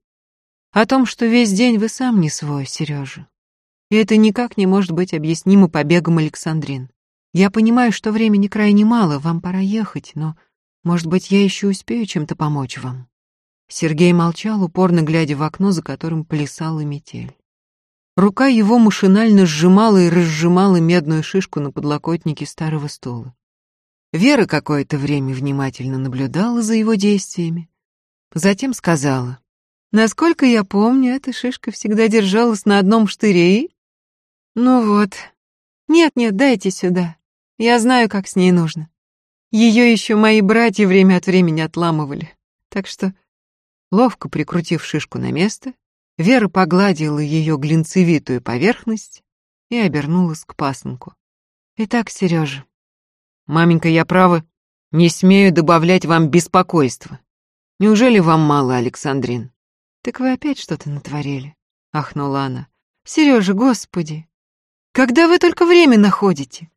«О том, что весь день вы сам не свой, Сережа. И это никак не может быть объяснимо побегом Александрин. Я понимаю, что времени крайне мало, вам пора ехать, но, может быть, я еще успею чем-то помочь вам?» Сергей молчал, упорно глядя в окно, за которым плясала метель. Рука его машинально сжимала и разжимала медную шишку на подлокотнике старого стула. Вера какое-то время внимательно наблюдала за его действиями. Затем сказала, «Насколько я помню, эта шишка всегда держалась на одном штыре и...» «Ну вот. Нет-нет, дайте сюда. Я знаю, как с ней нужно. Ее еще мои братья время от времени отламывали. Так что Ловко прикрутив шишку на место, Вера погладила ее глинцевитую поверхность и обернулась к пасынку. «Итак, Сережа, маменька, я права, не смею добавлять вам беспокойства. Неужели вам мало, Александрин?» «Так вы опять что-то натворили», — ахнула она. «Сережа, господи, когда вы только время находите?»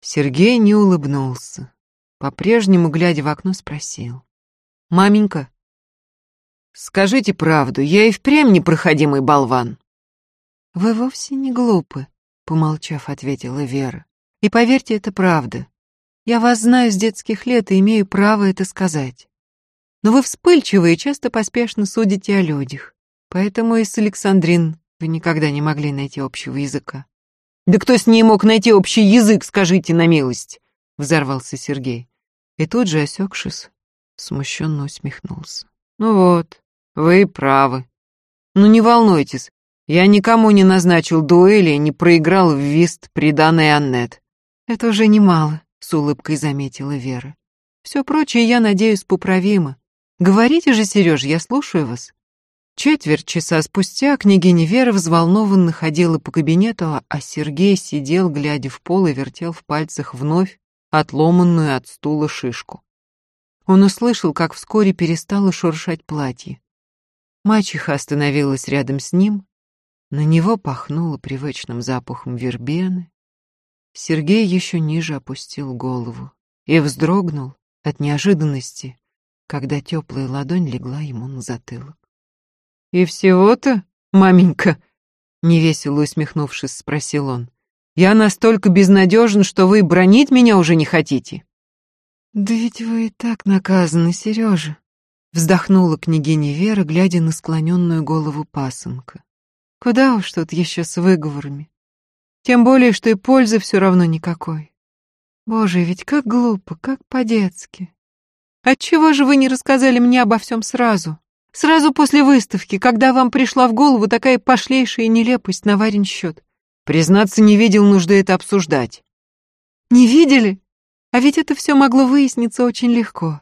Сергей не улыбнулся. По-прежнему, глядя в окно, спросил. «Маменька, Скажите правду, я и впрямь непроходимый болван. Вы вовсе не глупы, помолчав, ответила Вера. И поверьте, это правда. Я вас знаю с детских лет и имею право это сказать. Но вы вспыльчивы и часто поспешно судите о людях. Поэтому и с Александрин вы никогда не могли найти общего языка. Да кто с ней мог найти общий язык, скажите на милость? Взорвался Сергей. И тут же, осекшись, смущенно усмехнулся. Ну вот, вы правы. Ну не волнуйтесь, я никому не назначил дуэли и не проиграл в вист приданной Аннет. Это уже немало, с улыбкой заметила Вера. Все прочее, я надеюсь, поправимо. Говорите же, Сереж, я слушаю вас. Четверть часа спустя княгиня Вера взволнованно ходила по кабинету, а Сергей сидел, глядя в пол и вертел в пальцах вновь отломанную от стула шишку. Он услышал, как вскоре перестало шуршать платье. Мачеха остановилась рядом с ним, на него пахнуло привычным запахом вербены. Сергей еще ниже опустил голову и вздрогнул от неожиданности, когда теплая ладонь легла ему на затылок. «И всего-то, маменька?» — невесело усмехнувшись, спросил он. «Я настолько безнадежен, что вы бронить меня уже не хотите?» «Да ведь вы и так наказаны, Сережа», Вздохнула княгиня Вера, глядя на склоненную голову пасынка. Куда уж тут еще с выговорами. Тем более, что и пользы все равно никакой. Боже, ведь как глупо, как по-детски. Отчего же вы не рассказали мне обо всем сразу? Сразу после выставки, когда вам пришла в голову такая пошлейшая нелепость на Варин счет. Признаться, не видел нужды это обсуждать. Не видели? А ведь это все могло выясниться очень легко.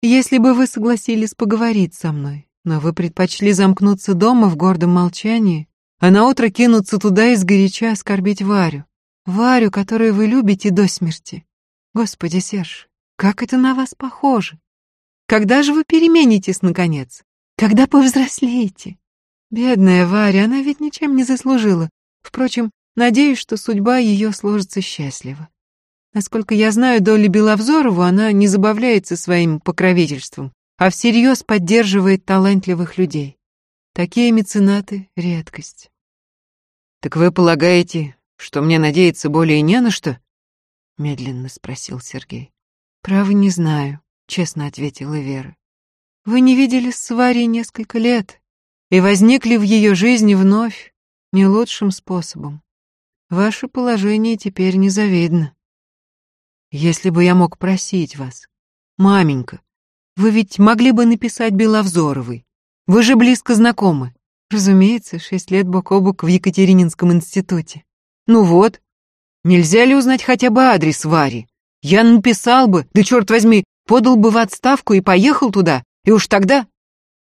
Если бы вы согласились поговорить со мной, но вы предпочли замкнуться дома в гордом молчании, а наутро кинуться туда и сгоряча оскорбить Варю. Варю, которую вы любите до смерти. Господи, Серж, как это на вас похоже? Когда же вы переменитесь, наконец? Когда повзрослеете? Бедная Варя, она ведь ничем не заслужила. Впрочем, надеюсь, что судьба ее сложится счастливо. Насколько я знаю Долли Беловзорову, она не забавляется своим покровительством, а всерьез поддерживает талантливых людей. Такие меценаты — редкость. «Так вы полагаете, что мне надеяться более не на что?» — медленно спросил Сергей. «Право не знаю», — честно ответила Вера. «Вы не видели с Варей несколько лет и возникли в ее жизни вновь не лучшим способом. Ваше положение теперь незавидно. Если бы я мог просить вас, маменька, вы ведь могли бы написать Беловзоровой. Вы же близко знакомы. Разумеется, шесть лет бок о бок в Екатерининском институте. Ну вот, нельзя ли узнать хотя бы адрес Вари? Я написал бы, да черт возьми, подал бы в отставку и поехал туда, и уж тогда...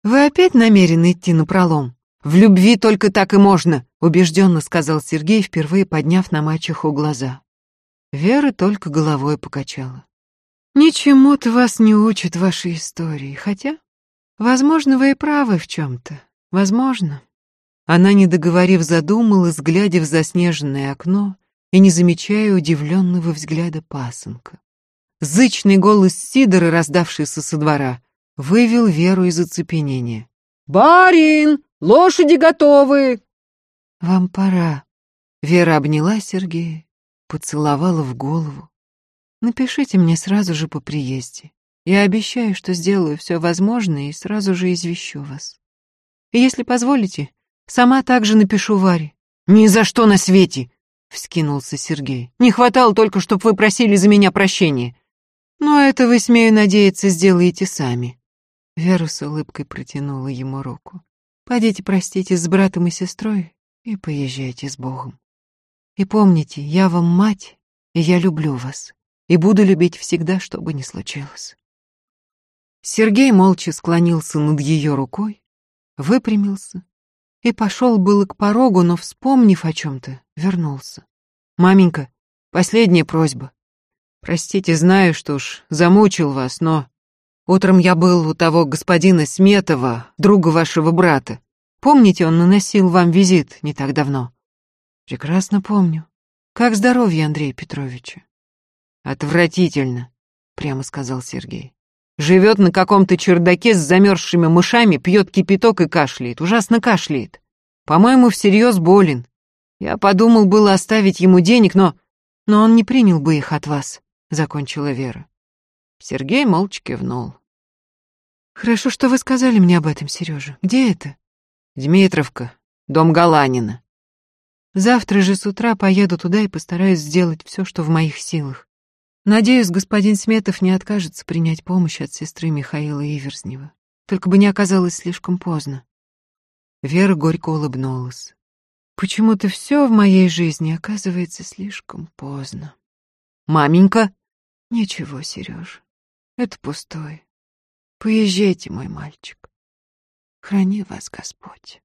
Вы опять намерены идти на пролом? В любви только так и можно, убежденно сказал Сергей, впервые подняв на мачеху глаза. Вера только головой покачала. Ничему-то вас не учат ваши истории, хотя, возможно, вы и правы в чем-то. Возможно. Она, не договорив, задумалась, глядя в заснеженное окно и не замечая удивленного взгляда пасынка. Зычный голос Сидора, раздавшийся со двора, вывел Веру из оцепенения. «Барин, лошади готовы!» «Вам пора». Вера обняла Сергея, поцеловала в голову. «Напишите мне сразу же по приезде. Я обещаю, что сделаю все возможное и сразу же извещу вас. И если позволите, сама также напишу Варе». «Ни за что на свете!» — вскинулся Сергей. «Не хватало только, чтобы вы просили за меня прощения». «Но это вы, смею надеяться, сделаете сами». Вера с улыбкой протянула ему руку. «Пойдите проститесь с братом и сестрой и поезжайте с Богом. И помните, я вам мать, и я люблю вас, и буду любить всегда, что бы ни случилось». Сергей молча склонился над ее рукой, выпрямился и пошел было к порогу, но, вспомнив о чем-то, вернулся. «Маменька, последняя просьба. Простите, знаю, что уж замучил вас, но утром я был у того господина Сметова, друга вашего брата. Помните, он наносил вам визит не так давно?» «Прекрасно помню. Как здоровье Андрея Петровича?» «Отвратительно», — прямо сказал Сергей. Живет на каком-то чердаке с замерзшими мышами, пьет кипяток и кашляет. Ужасно кашляет. По-моему, всерьез болен. Я подумал было оставить ему денег, но... Но он не принял бы их от вас, — закончила Вера. Сергей молча кивнул. Хорошо, что вы сказали мне об этом, Сережа. Где это? Дмитровка, дом Галанина. Завтра же с утра поеду туда и постараюсь сделать все, что в моих силах. Надеюсь, господин Сметов не откажется принять помощь от сестры Михаила Иверзнева. Только бы не оказалось слишком поздно. Вера горько улыбнулась. Почему-то все в моей жизни оказывается слишком поздно. Маменька? Ничего, Сережа, это пустой. Поезжайте, мой мальчик. Храни вас Господь.